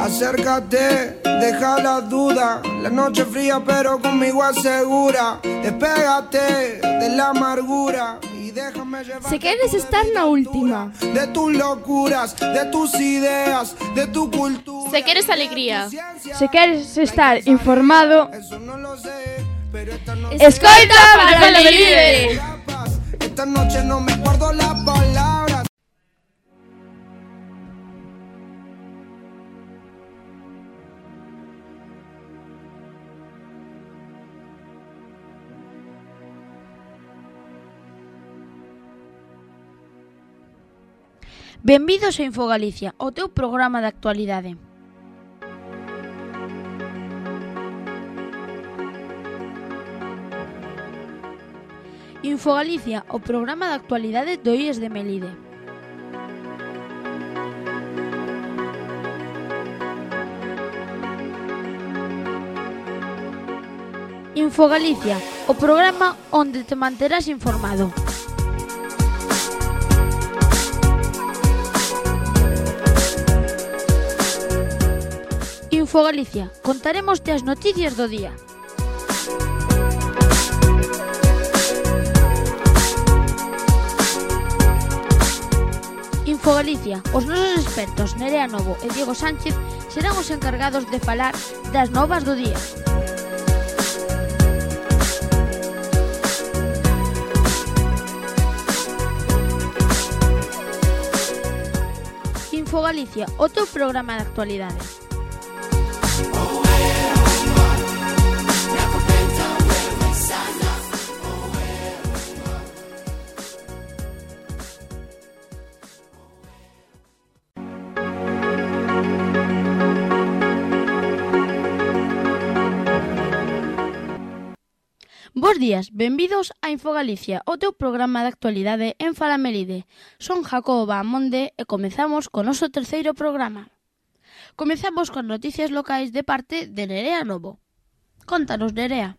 Acércate, deja la duda. La noche fría, pero conmigo asegura. Despégate de la amargura. y déjame llevar. Se queres estar na última. De tus locuras, de tus ideas, de tu cultura. Se queres alegría. Se queres estar informado, Eso no lo sé, pero esta noche. escoita para la libre. Esta noche no me guardo Benvidos a Infogalicia, o teu programa de actualidade. Infogalicia, o programa de actualidade do IES de Melide. Infogalicia, o programa onde te manterás informado. Info Galicia. Contaremos as noticias do día. Info Galicia. Os nosos expertos Nerea Novo e Diego Sánchez serán os encargados de falar das novas do día. Info Galicia, o teu programa de actualidades. Bos días, benvidos a Infogalicia, o teu programa de actualidade en Falamelide. Son Jacobo Bamonde e comezamos con noso terceiro programa. Comezamos con noticias locais de parte de Nerea Novo. Contanos, Nerea.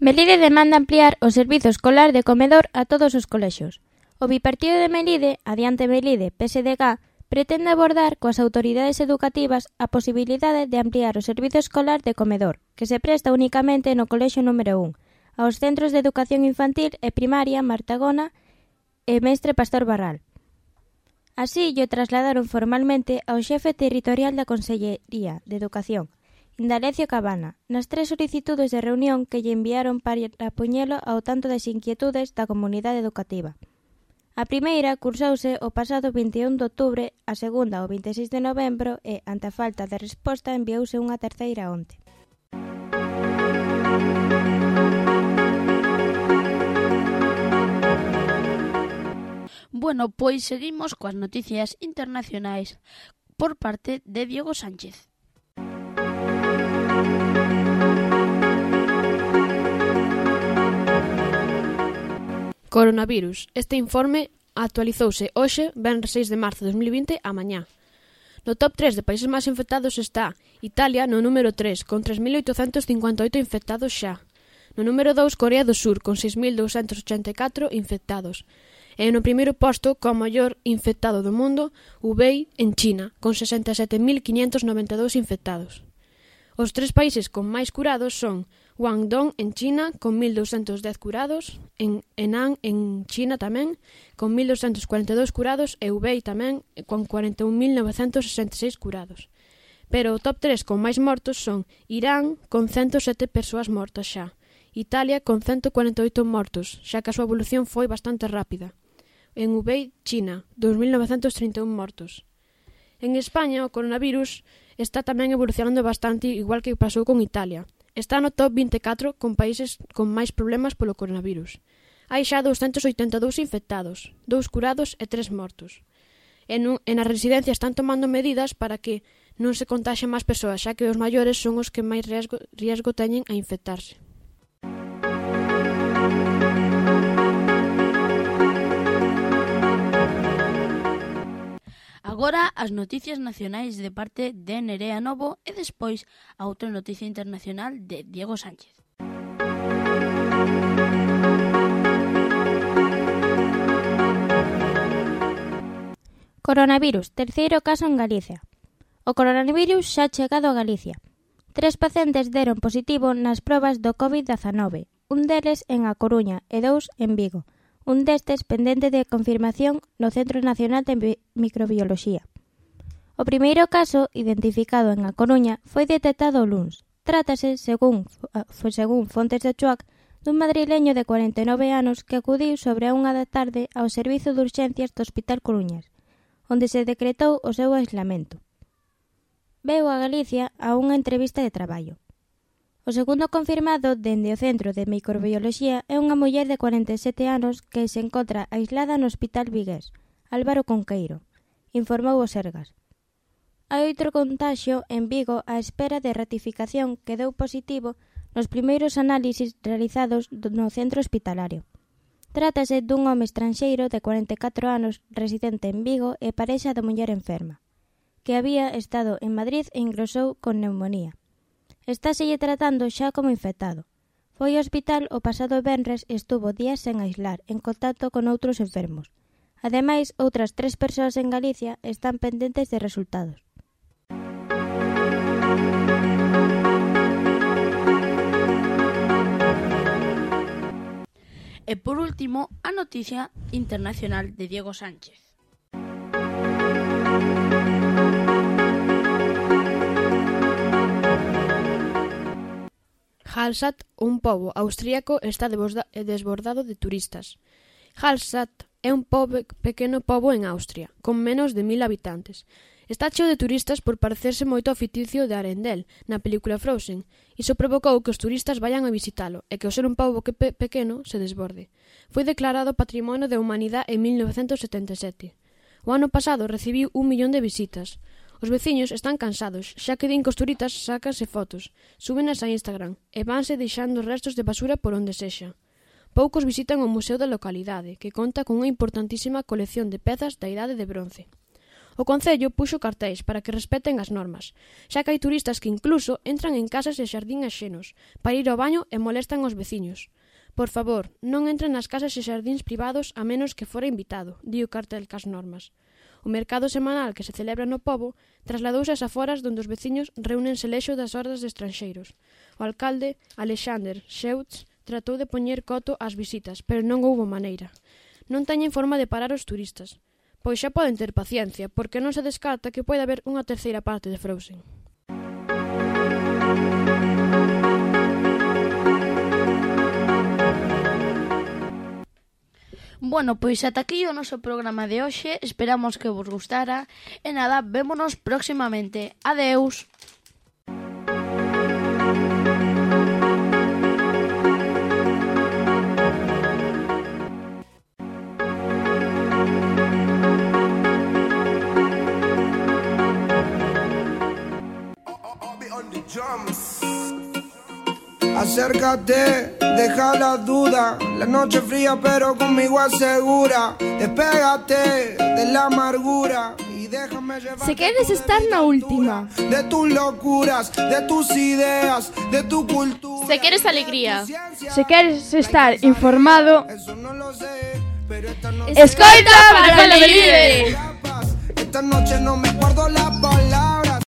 Melide demanda ampliar o servizo escolar de comedor a todos os colexios. O bipartido de Melide, adiante Melide, PSDG, pretende abordar coas autoridades educativas a posibilidade de ampliar o servizo escolar de comedor, que se presta únicamente no colexio número 1, aos centros de educación infantil e primaria Martagona e Mestre Pastor Barral. Así lle trasladaron formalmente ao xefe territorial da Consellería de Educación, Indalecio Cabana, nas tres solicitudes de reunión que lle enviaron para poñelo ao tanto das inquietudes da comunidade educativa. A primeira cursouse o pasado 21 de outubro, a segunda o 26 de novembro e, ante a falta de resposta, enviouse unha terceira onte. Bueno, pois seguimos coas noticias internacionais por parte de Diego Sánchez. Coronavirus. Este informe actualizouse hoxe, venres 6 de marzo de 2020, a mañá. No top 3 de países máis infectados está Italia no número 3, con 3.858 infectados xa. No número 2, Corea do Sur, con 6.284 infectados e no primeiro posto co maior infectado do mundo, Hubei, en China, con 67.592 infectados. Os tres países con máis curados son Guangdong en China con 1210 curados, en Henan en China tamén con 1242 curados e Hubei tamén con 41.966 curados. Pero o top 3 con máis mortos son Irán con 107 persoas mortas xa, Italia con 148 mortos, xa que a súa evolución foi bastante rápida, en Hubei, China, 2.931 mortos. En España, o coronavirus está tamén evolucionando bastante igual que pasou con Italia. Está no top 24 con países con máis problemas polo coronavirus. Hai xa 282 infectados, dous curados e tres mortos. En, un, en as residencias están tomando medidas para que non se contaxen máis persoas, xa que os maiores son os que máis riesgo, riesgo teñen a infectarse. Agora as noticias nacionais de parte de Nerea Novo e despois a outra noticia internacional de Diego Sánchez. Coronavirus, terceiro caso en Galicia. O coronavirus xa chegado a Galicia. Tres pacientes deron positivo nas probas do COVID-19, un deles en A Coruña e dous en Vigo un destes pendente de confirmación no Centro Nacional de Microbioloxía. O primeiro caso, identificado en A Coruña, foi detectado o luns. Trátase, según, según fontes de Chuac, dun madrileño de 49 anos que acudiu sobre a unha da tarde ao Servizo de Urxencias do Hospital Coruñas, onde se decretou o seu aislamento. Veu a Galicia a unha entrevista de traballo. O segundo confirmado dende o Centro de Microbioloxía é unha muller de 47 anos que se encontra aislada no Hospital Vigués, Álvaro Conqueiro, informou o Sergas. Hai outro contagio en Vigo á espera de ratificación que deu positivo nos primeiros análisis realizados no centro hospitalario. Trátase dun home estranxeiro de 44 anos residente en Vigo e parexa da muller enferma, que había estado en Madrid e ingresou con neumonía. Estáselle tratando xa como infectado. Foi ao hospital o pasado venres e estuvo días sen aislar, en contacto con outros enfermos. Ademais, outras tres persoas en Galicia están pendentes de resultados. E por último, a noticia internacional de Diego Sánchez. Hallstatt, un pobo austríaco, está desbordado de turistas. Hallstatt é un pobo, pequeno pobo en Austria, con menos de mil habitantes. Está cheo de turistas por parecerse moito ao ficticio de Arendel, na película Frozen. Iso provocou que os turistas vayan a visitalo e que ao ser un pobo que pe pequeno se desborde. Foi declarado Patrimonio de Humanidade en 1977. O ano pasado recibiu un millón de visitas. Os veciños están cansados, xa que din que os turistas sácanse fotos, súbenas a Instagram e vanse deixando restos de basura por onde sexa. Poucos visitan o museo da localidade, que conta con unha importantísima colección de pezas da idade de bronce. O Concello puxo cartéis para que respeten as normas, xa que hai turistas que incluso entran en casas e xardín axenos para ir ao baño e molestan os veciños. Por favor, non entren nas casas e xardíns privados a menos que fora invitado, di o cartel cas normas. O mercado semanal que se celebra no Pobo trasladouse ás aforas donde os veciños reúnense lexo das hordas de estranxeiros. O alcalde, Alexander Scheutz, tratou de poñer coto ás visitas, pero non houbo maneira. Non teñen forma de parar os turistas. Pois xa poden ter paciencia, porque non se descarta que poida haber unha terceira parte de Frozen. Bueno, pois ata aquí o noso programa de hoxe. Esperamos que vos gustara. E nada, vémonos próximamente. Adeus. Acércate, deja la duda. La noche fría, pero conmigo asegura. Despégate de la amargura. Y déjame llevar. Si quieres estar na última. De tus locuras, de tus ideas, de tu cultura. Si quieres alegría. Si quieres estar informado. Eso no lo sé, pero esta noche. Escolta para la Esta noche no me guardo la palabra.